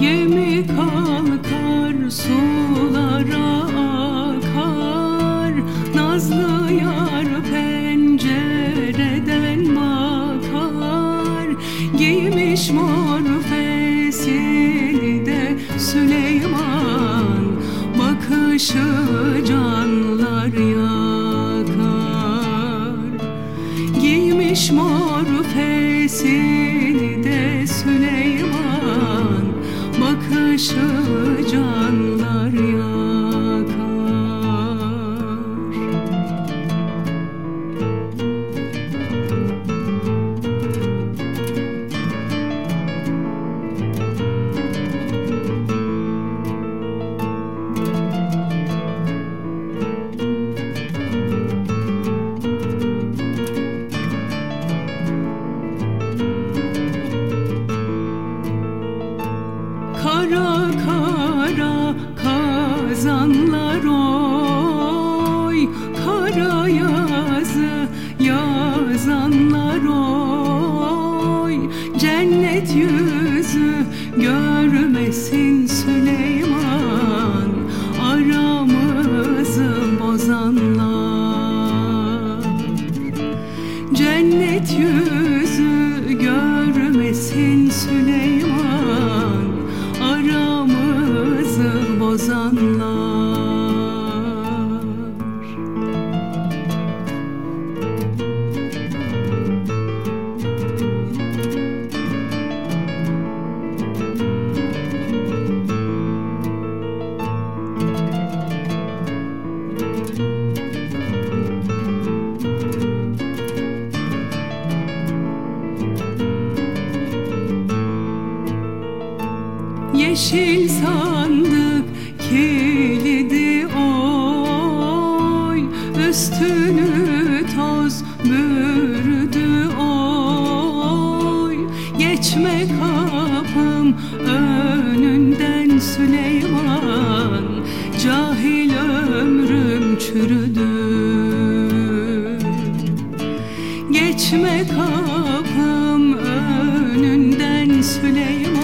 Gemi kalkar sulara akar. Nazlı yar pencereden bakar. Giymiş mor fesini de Süleyman. Bakışı canlar yakar. Giymiş mor fesini Kara kara kazanlar oy. Kara yazı yazanlar oy. Cennet yüzü görmesin bozanlar Yeşil sandık kilidi oy Üstünü toz bürüdü oy. Geçme kapım önünden Süleyman Cahil ömrüm çürüdü. Geçme kapım önünden Süleyman